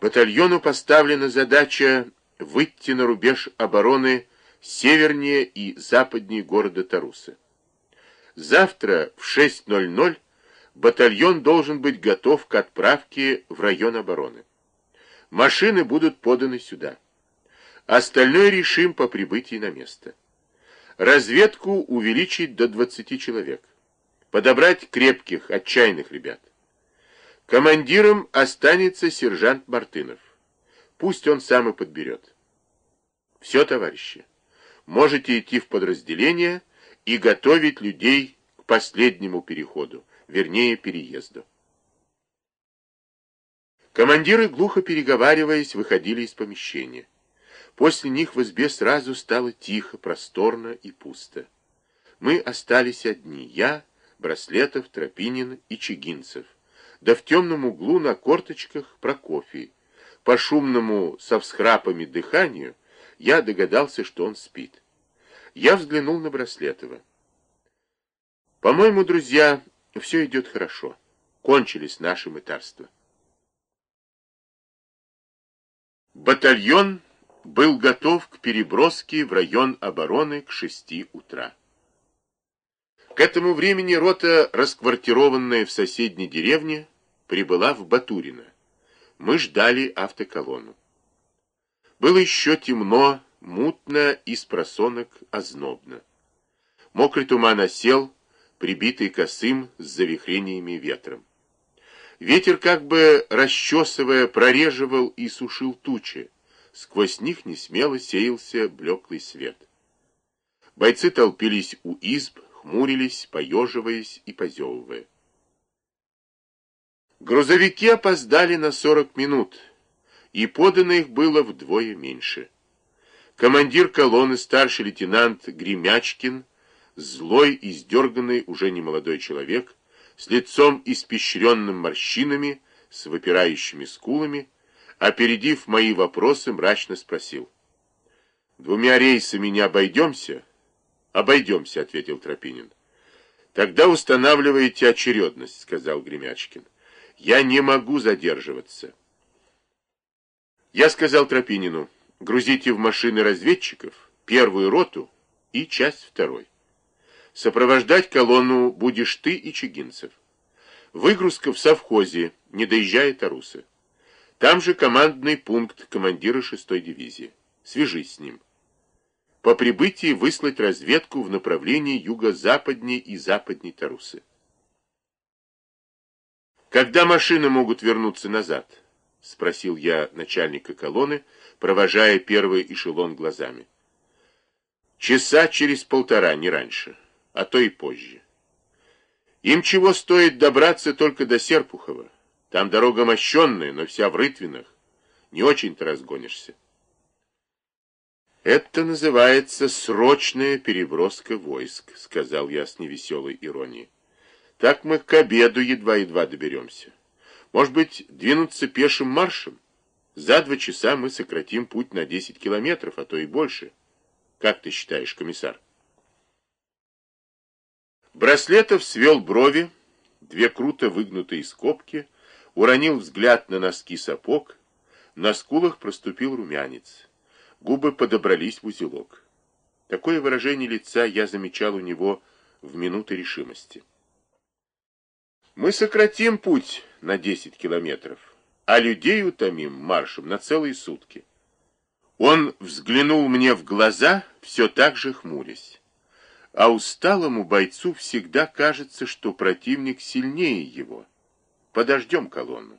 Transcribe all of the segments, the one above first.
Батальону поставлена задача выйти на рубеж обороны севернее и западнее города Тарусы. Завтра в 6.00 батальон должен быть готов к отправке в район обороны. Машины будут поданы сюда. Остальное решим по прибытии на место. Разведку увеличить до 20 человек. Подобрать крепких, отчаянных ребят. Командиром останется сержант Мартынов. Пусть он сам и подберет. Все, товарищи. Можете идти в подразделение и готовить людей к последнему переходу, вернее, переезду. Командиры, глухо переговариваясь, выходили из помещения. После них в избе сразу стало тихо, просторно и пусто. Мы остались одни, я, Браслетов, Тропинин и Чигинцев. Да в темном углу на корточках Прокофий. По шумному со всхрапами дыханию я догадался, что он спит. Я взглянул на Браслетова. По-моему, друзья, все идет хорошо. Кончились наши мытарства. Батальон был готов к переброске в район обороны к шести утра. К этому времени рота, расквартированная в соседней деревне, прибыла в Батурино. Мы ждали автоколонну. Было еще темно, мутно и с просонок ознобно. Мокрый туман осел, прибитый косым с завихрениями ветром. Ветер, как бы расчесывая, прореживал и сушил тучи. Сквозь них несмело сеялся блеклый свет. Бойцы толпились у изб, хмурились, поеживаясь и позевывая. Грузовики опоздали на 40 минут, и подано их было вдвое меньше. Командир колонны, старший лейтенант Гремячкин, злой и сдерганный уже немолодой человек, с лицом испещренным морщинами, с выпирающими скулами, опередив мои вопросы, мрачно спросил. «Двумя рейсами не обойдемся?» «Обойдемся», — ответил Тропинин. «Тогда устанавливаете очередность», — сказал Гремячкин. «Я не могу задерживаться». Я сказал Тропинину, грузите в машины разведчиков первую роту и часть второй. Сопровождать колонну будешь ты и Чигинцев. Выгрузка в совхозе, не доезжая Тарусы. Там же командный пункт командира 6-й дивизии. Свяжись с ним по прибытии выслать разведку в направлении юго-западней и западней Тарусы. «Когда машины могут вернуться назад?» — спросил я начальника колонны, провожая первый эшелон глазами. «Часа через полтора, не раньше, а то и позже. Им чего стоит добраться только до Серпухова? Там дорога мощенная, но вся в рытвинах. Не очень-то разгонишься». «Это называется срочная переброска войск», — сказал я с невеселой иронией. «Так мы к обеду едва-едва доберемся. Может быть, двинуться пешим маршем? За два часа мы сократим путь на 10 километров, а то и больше. Как ты считаешь, комиссар?» Браслетов свел брови, две круто выгнутые скобки, уронил взгляд на носки сапог, на скулах проступил румянец. Губы подобрались в узелок. Такое выражение лица я замечал у него в минуты решимости. Мы сократим путь на 10 километров, а людей утомим маршем на целые сутки. Он взглянул мне в глаза, все так же хмурясь. А усталому бойцу всегда кажется, что противник сильнее его. Подождем колонну.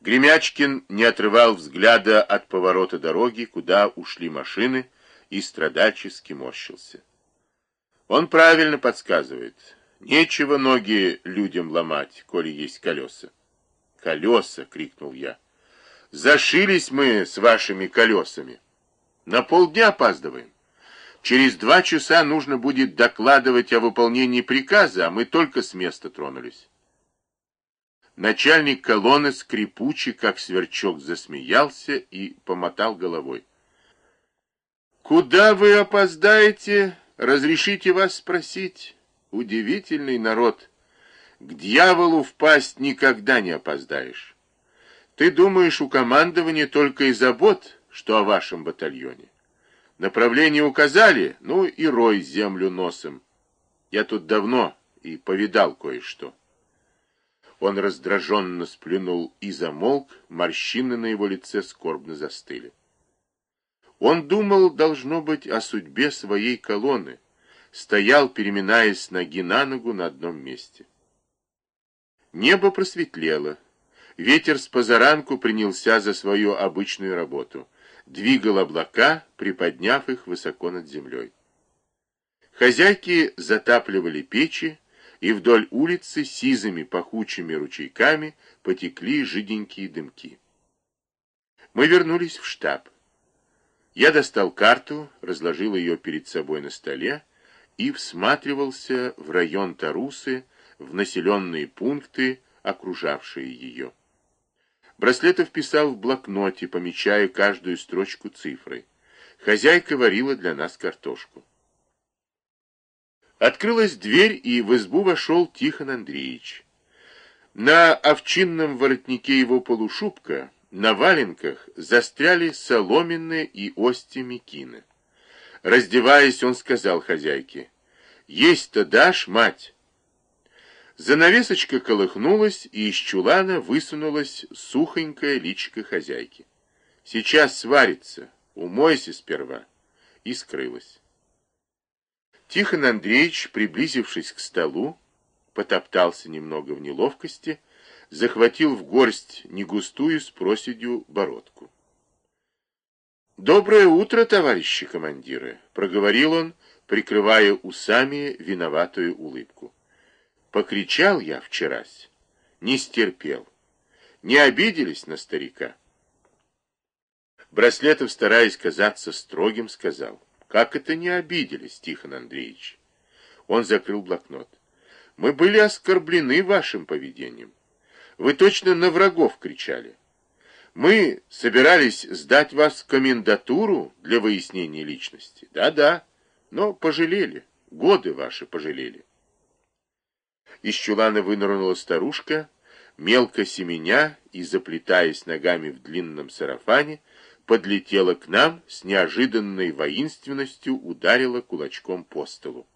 Гремячкин не отрывал взгляда от поворота дороги, куда ушли машины, и страдальчески морщился. Он правильно подсказывает. Нечего ноги людям ломать, коли есть колеса. «Колеса!» — крикнул я. «Зашились мы с вашими колесами. На полдня опаздываем. Через два часа нужно будет докладывать о выполнении приказа, а мы только с места тронулись». Начальник колонны скрипучий, как сверчок, засмеялся и помотал головой. «Куда вы опоздаете? Разрешите вас спросить? Удивительный народ. К дьяволу впасть никогда не опоздаешь. Ты думаешь, у командования только и забот, что о вашем батальоне? Направление указали, ну и рой землю носом. Я тут давно и повидал кое-что. Он раздраженно сплюнул и замолк, морщины на его лице скорбно застыли. Он думал, должно быть, о судьбе своей колонны, стоял, переминаясь ноги на ногу на одном месте. Небо просветлело. Ветер с позаранку принялся за свою обычную работу. Двигал облака, приподняв их высоко над землей. Хозяйки затапливали печи, и вдоль улицы сизыми пахучими ручейками потекли жиденькие дымки. Мы вернулись в штаб. Я достал карту, разложил ее перед собой на столе и всматривался в район Тарусы, в населенные пункты, окружавшие ее. Браслетов писал в блокноте, помечая каждую строчку цифрой. Хозяйка варила для нас картошку. Открылась дверь, и в избу вошел Тихон Андреевич. На овчинном воротнике его полушубка, на валенках, застряли соломенные и ости мекины. Раздеваясь, он сказал хозяйке, «Есть-то дашь, мать?» Занавесочка колыхнулась, и из чулана высунулась сухонькая личико хозяйки. «Сейчас сварится, умойся сперва», и скрылась. Тихон Андреевич, приблизившись к столу, потоптался немного в неловкости, захватил в горсть негустую с проседью бородку. «Доброе утро, товарищи командиры!» — проговорил он, прикрывая усами виноватую улыбку. Покричал я вчерась, не стерпел. Не обиделись на старика. Браслетов, стараясь казаться строгим, сказал, «Как это не обиделись, Тихон Андреевич?» Он закрыл блокнот. «Мы были оскорблены вашим поведением. Вы точно на врагов кричали. Мы собирались сдать вас в комендатуру для выяснения личности. Да-да, но пожалели, годы ваши пожалели». Из чулана вынырнула старушка, мелко семеня и, заплетаясь ногами в длинном сарафане, подлетела к нам, с неожиданной воинственностью ударила кулачком по столу.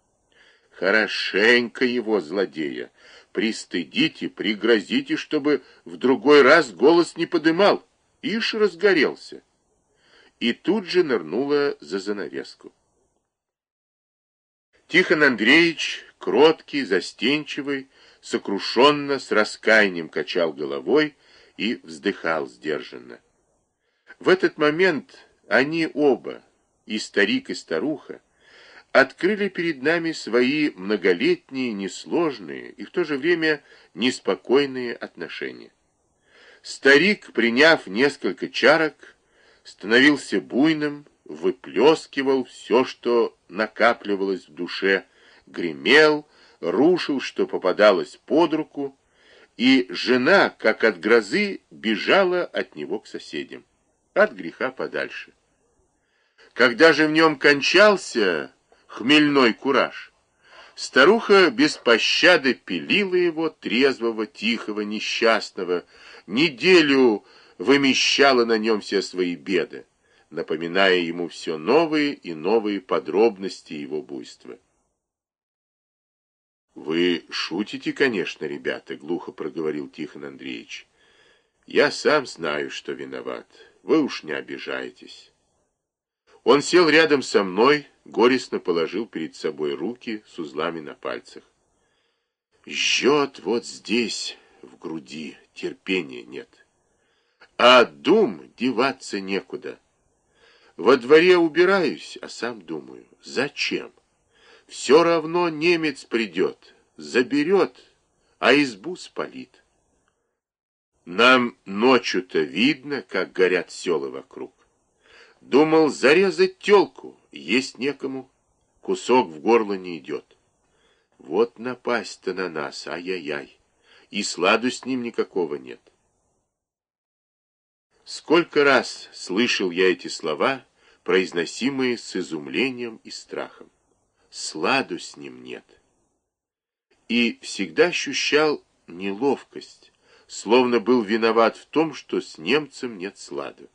Хорошенько его, злодея! Пристыдите, пригрозите, чтобы в другой раз голос не подымал. Ишь разгорелся. И тут же нырнула за занавеску. Тихон Андреевич кроткий, застенчивый, сокрушенно, с раскаянием качал головой и вздыхал сдержанно. В этот момент они оба, и старик, и старуха, открыли перед нами свои многолетние, несложные и в то же время неспокойные отношения. Старик, приняв несколько чарок, становился буйным, выплескивал все, что накапливалось в душе, гремел, рушил, что попадалось под руку, и жена, как от грозы, бежала от него к соседям, от греха подальше. Когда же в нем кончался хмельной кураж, старуха без пощады пилила его, трезвого, тихого, несчастного, неделю вымещала на нем все свои беды, напоминая ему все новые и новые подробности его буйства. «Вы шутите, конечно, ребята», — глухо проговорил Тихон Андреевич. «Я сам знаю, что виноват. Вы уж не обижайтесь». Он сел рядом со мной, горестно положил перед собой руки с узлами на пальцах. «Жжет вот здесь, в груди, терпения нет. А дум деваться некуда. Во дворе убираюсь, а сам думаю, зачем?» Все равно немец придет, заберет, а избу спалит. Нам ночью-то видно, как горят села вокруг. Думал зарезать телку, есть некому, кусок в горло не идет. Вот напасть-то на нас, ай-яй-яй, и сладу с ним никакого нет. Сколько раз слышал я эти слова, произносимые с изумлением и страхом сладу с ним нет. И всегда ощущал неловкость, словно был виноват в том, что с немцем нет слада.